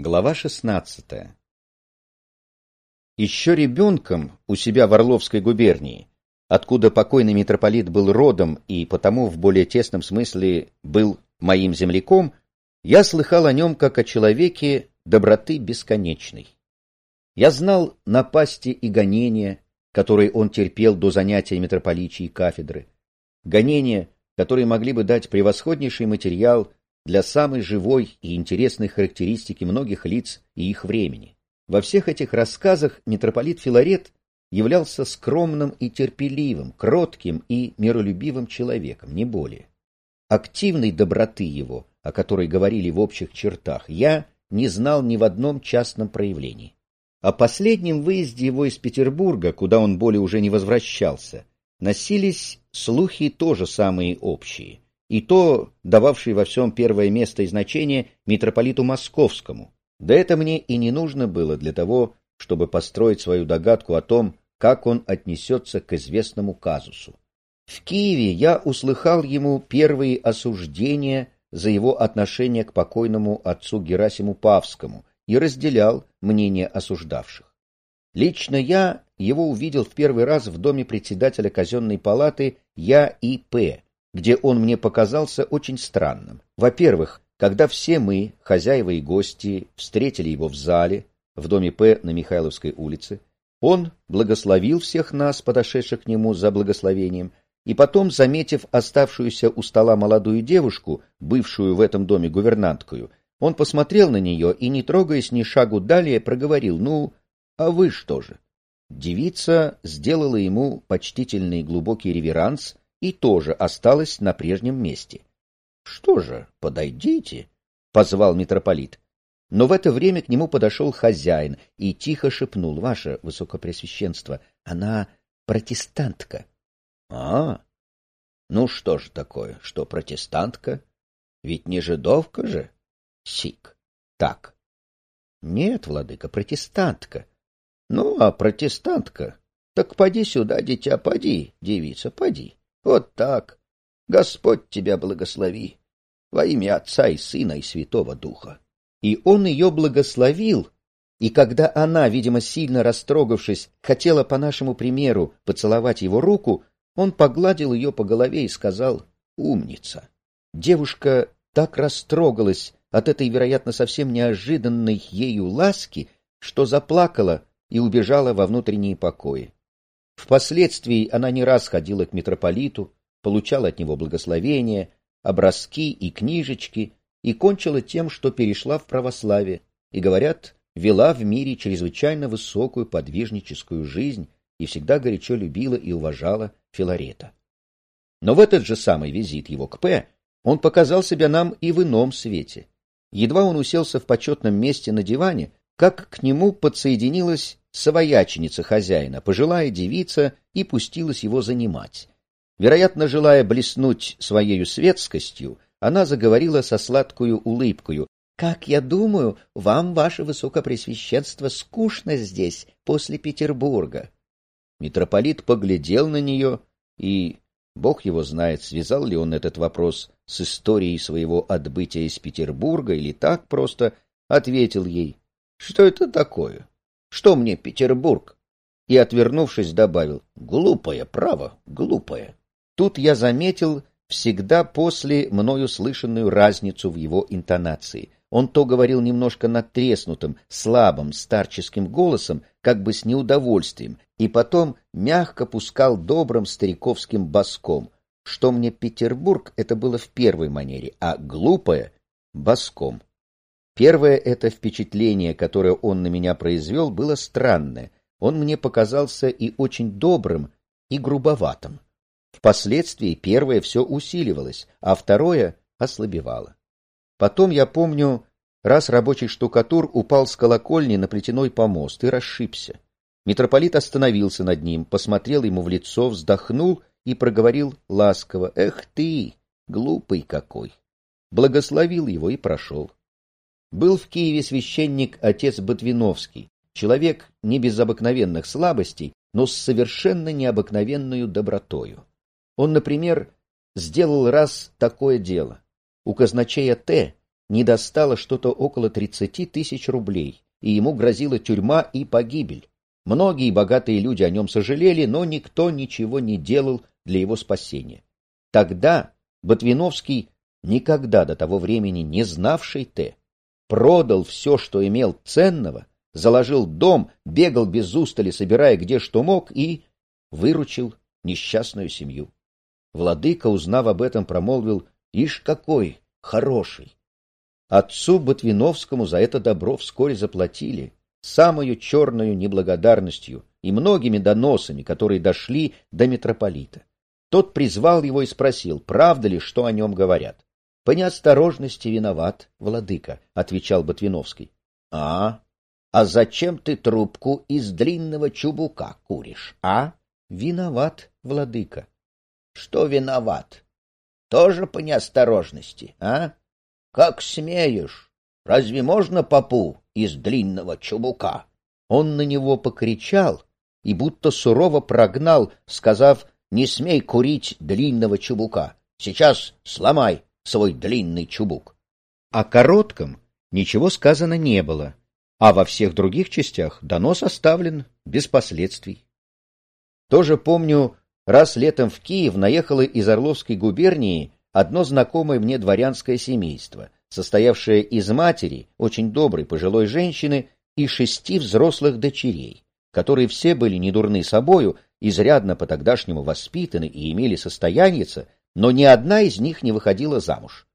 Глава 16. Еще ребенком у себя в Орловской губернии, откуда покойный митрополит был родом и потому в более тесном смысле был моим земляком, я слыхал о нем как о человеке доброты бесконечной. Я знал напасти и гонения, которые он терпел до занятия митрополичьей кафедры, гонения, которые могли бы дать превосходнейший материал для самой живой и интересной характеристики многих лиц и их времени. Во всех этих рассказах митрополит Филарет являлся скромным и терпеливым, кротким и миролюбивым человеком, не более. Активной доброты его, о которой говорили в общих чертах, я не знал ни в одном частном проявлении. О последнем выезде его из Петербурга, куда он более уже не возвращался, носились слухи тоже самые общие – и то дававший во всем первое место и значение митрополиту Московскому. Да это мне и не нужно было для того, чтобы построить свою догадку о том, как он отнесется к известному казусу. В Киеве я услыхал ему первые осуждения за его отношение к покойному отцу Герасиму Павскому и разделял мнение осуждавших. Лично я его увидел в первый раз в доме председателя казенной палаты Я и П где он мне показался очень странным. Во-первых, когда все мы, хозяева и гости, встретили его в зале, в доме П на Михайловской улице, он благословил всех нас, подошедших к нему за благословением, и потом, заметив оставшуюся у стола молодую девушку, бывшую в этом доме гувернанткою, он посмотрел на нее и, не трогаясь ни шагу далее, проговорил «Ну, а вы что же?» Девица сделала ему почтительный глубокий реверанс и тоже осталась на прежнем месте. — Что же, подойдите, — позвал митрополит. Но в это время к нему подошел хозяин и тихо шепнул, — Ваше Высокопреосвященство, она протестантка. — А, ну что ж такое, что протестантка? Ведь не жидовка же? Сик. Так. Нет, владыка, протестантка. Ну, а протестантка? Так поди сюда, дитя, поди, девица, поди. Вот так. Господь тебя благослови. Во имя Отца и Сына и Святого Духа. И он ее благословил, и когда она, видимо, сильно растрогавшись, хотела по нашему примеру поцеловать его руку, он погладил ее по голове и сказал «Умница». Девушка так растрогалась от этой, вероятно, совсем неожиданной ею ласки, что заплакала и убежала во внутренние покои. Впоследствии она не раз ходила к митрополиту, получала от него благословения, образки и книжечки и кончила тем, что перешла в православие и, говорят, вела в мире чрезвычайно высокую подвижническую жизнь и всегда горячо любила и уважала Филарета. Но в этот же самый визит его к П. он показал себя нам и в ином свете. Едва он уселся в почетном месте на диване, как к нему подсоединилась свояченица хозяина, пожилая девица, и пустилась его занимать. Вероятно, желая блеснуть своею светскостью, она заговорила со сладкую улыбкою. — Как я думаю, вам, ваше высокопресвященство, скучно здесь, после Петербурга. Митрополит поглядел на нее и, бог его знает, связал ли он этот вопрос с историей своего отбытия из Петербурга или так просто, ответил ей. — Что это такое? Что мне Петербург? И, отвернувшись, добавил, глупое право, глупое. Тут я заметил всегда после мною слышанную разницу в его интонации. Он то говорил немножко надтреснутым, слабым, старческим голосом, как бы с неудовольствием, и потом мягко пускал добрым стариковским боском. Что мне Петербург, это было в первой манере, а глупое — боском. Первое это впечатление, которое он на меня произвел, было странное. Он мне показался и очень добрым, и грубоватым. Впоследствии первое все усиливалось, а второе ослабевало. Потом, я помню, раз рабочий штукатур упал с колокольни на плетяной помост и расшибся. Митрополит остановился над ним, посмотрел ему в лицо, вздохнул и проговорил ласково «Эх ты, глупый какой!» Благословил его и прошел. Был в Киеве священник отец Ботвиновский, человек не без обыкновенных слабостей, но с совершенно необыкновенной добротою. Он, например, сделал раз такое дело. У казначея Т. не достало что-то около тридцати тысяч рублей, и ему грозила тюрьма и погибель. Многие богатые люди о нем сожалели, но никто ничего не делал для его спасения. Тогда Ботвиновский, никогда до того времени не знавший Т, продал все, что имел ценного, заложил дом, бегал без устали, собирая где что мог, и выручил несчастную семью. Владыка, узнав об этом, промолвил, «Ишь какой хороший!» Отцу Ботвиновскому за это добро вскоре заплатили, самую черную неблагодарностью и многими доносами, которые дошли до митрополита. Тот призвал его и спросил, правда ли, что о нем говорят. — По неосторожности виноват, владыка, — отвечал Ботвиновский. — А? А зачем ты трубку из длинного чубука куришь, а? — Виноват, владыка. — Что виноват? Тоже по неосторожности, а? Как смеешь? Разве можно попу из длинного чубука? Он на него покричал и будто сурово прогнал, сказав не смей курить длинного чубука. Сейчас сломай свой длинный чубук. О коротком ничего сказано не было, а во всех других частях донос оставлен без последствий. Тоже помню, раз летом в Киев наехало из Орловской губернии одно знакомое мне дворянское семейство, состоявшее из матери, очень доброй пожилой женщины, и шести взрослых дочерей, которые все были недурны собою изрядно по-тогдашнему воспитаны и имели состояниеца, но ни одна из них не выходила замуж.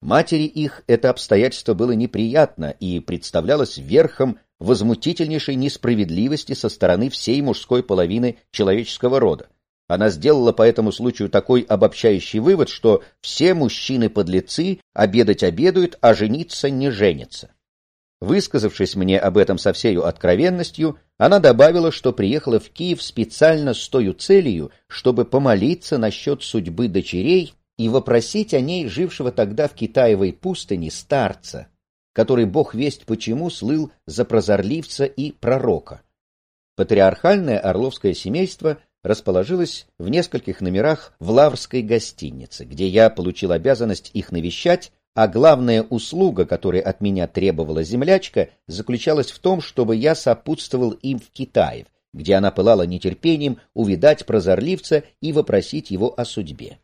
Матери их это обстоятельство было неприятно и представлялось верхом возмутительнейшей несправедливости со стороны всей мужской половины человеческого рода. Она сделала по этому случаю такой обобщающий вывод, что все мужчины-подлецы обедать обедают, а жениться не женятся. Высказавшись мне об этом со всею откровенностью, она добавила, что приехала в Киев специально с той целью, чтобы помолиться насчет судьбы дочерей и вопросить о ней жившего тогда в Китаевой пустыне старца, который бог весть почему слыл за прозорливца и пророка. Патриархальное орловское семейство расположилось в нескольких номерах в Лаврской гостинице, где я получил обязанность их навещать а главная услуга, которая от меня требовала землячка, заключалась в том, чтобы я сопутствовал им в Китае, где она пылала нетерпением увидать прозорливца и вопросить его о судьбе.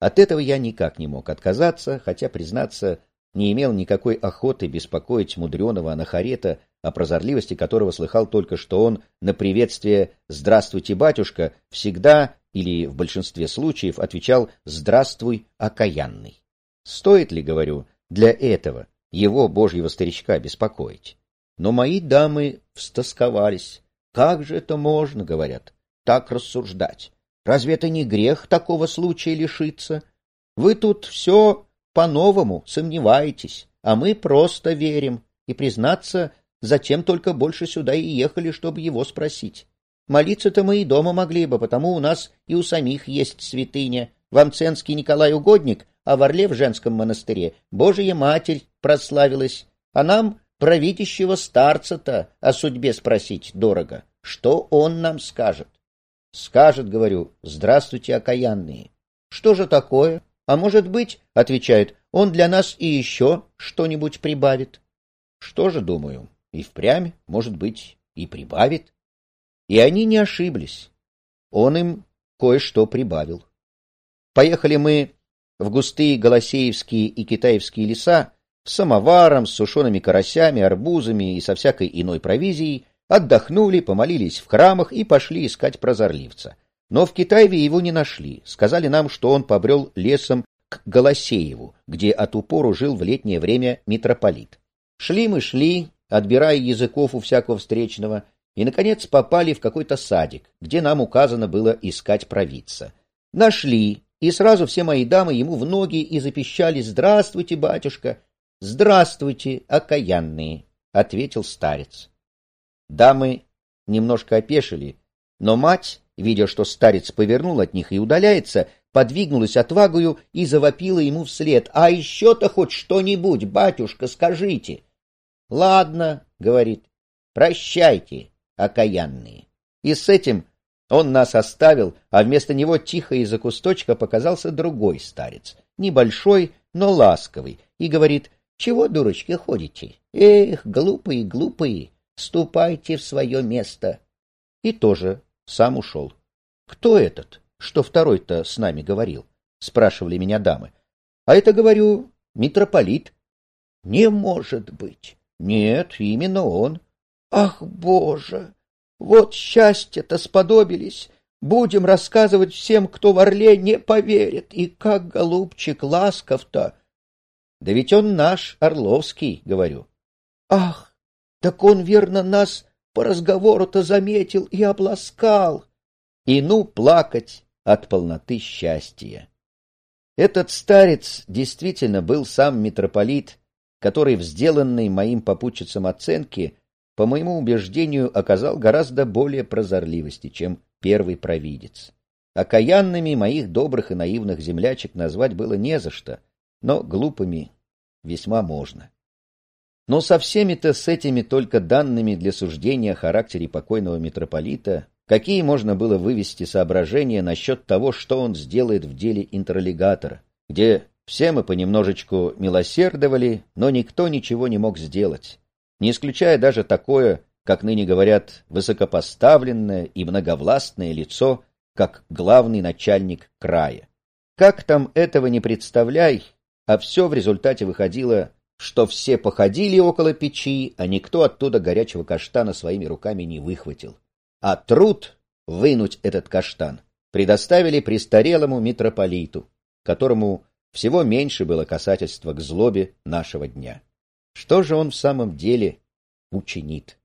От этого я никак не мог отказаться, хотя, признаться, не имел никакой охоты беспокоить мудреного анахарета, о прозорливости которого слыхал только, что он на приветствие «Здравствуйте, батюшка» всегда или в большинстве случаев отвечал «Здравствуй, окаянный». Стоит ли, говорю, для этого его, божьего старичка, беспокоить? Но мои дамы встосковались. Как же это можно, говорят, так рассуждать? Разве это не грех такого случая лишиться? Вы тут все по-новому сомневаетесь, а мы просто верим. И, признаться, затем только больше сюда и ехали, чтобы его спросить. Молиться-то мы и дома могли бы, потому у нас и у самих есть святыня. Ванценский Николай Угодник а в Орле в женском монастыре Божия Матерь прославилась, а нам правительщего старца-то о судьбе спросить дорого. Что он нам скажет? Скажет, говорю, здравствуйте, окаянные. Что же такое? А может быть, отвечает, он для нас и еще что-нибудь прибавит. Что же, думаю, и впрямь, может быть, и прибавит. И они не ошиблись. Он им кое-что прибавил. Поехали мы в густые голосеевские и китаевские леса с самоваром, с сушеными карасями, арбузами и со всякой иной провизией, отдохнули, помолились в храмах и пошли искать прозорливца. Но в Китаеве его не нашли. Сказали нам, что он побрел лесом к Голосееву, где от упору жил в летнее время митрополит. Шли мы, шли, отбирая языков у всякого встречного, и, наконец, попали в какой-то садик, где нам указано было искать провидца. Нашли, и сразу все мои дамы ему в ноги и запищали «Здравствуйте, батюшка!» «Здравствуйте, окаянные!» — ответил старец. Дамы немножко опешили, но мать, видя, что старец повернул от них и удаляется, подвигнулась отвагою и завопила ему вслед. «А еще-то хоть что-нибудь, батюшка, скажите!» «Ладно», — говорит, — «прощайте, окаянные». И с этим он нас оставил, а вместо него тихо из-за кусточка показался другой старец, небольшой, но ласковый, и говорит, Чего, дурочки, ходите? Эх, глупые, глупые, ступайте в свое место. И тоже сам ушел. Кто этот, что второй-то с нами говорил? Спрашивали меня дамы. А это, говорю, митрополит. Не может быть. Нет, именно он. Ах, Боже! Вот счастье-то сподобились. Будем рассказывать всем, кто в Орле не поверит. И как, голубчик, ласков-то! Да ведь он наш, Орловский, говорю. Ах, так он, верно, нас по разговору-то заметил и обласкал. И ну плакать от полноты счастья. Этот старец действительно был сам митрополит, который в сделанной моим попутчицам оценке, по моему убеждению, оказал гораздо более прозорливости, чем первый провидец. Окаянными моих добрых и наивных землячек назвать было не за что, но глупыми весьма можно. Но со всеми-то с этими только данными для суждения о характере покойного митрополита, какие можно было вывести соображения насчет того, что он сделает в деле интерлигатора, где все мы понемножечку милосердовали, но никто ничего не мог сделать, не исключая даже такое, как ныне говорят, высокопоставленное и многовластное лицо, как главный начальник края. Как там этого не представляй, а все в результате выходило, что все походили около печи, а никто оттуда горячего каштана своими руками не выхватил. А труд вынуть этот каштан предоставили престарелому митрополиту, которому всего меньше было касательства к злобе нашего дня. Что же он в самом деле учинит?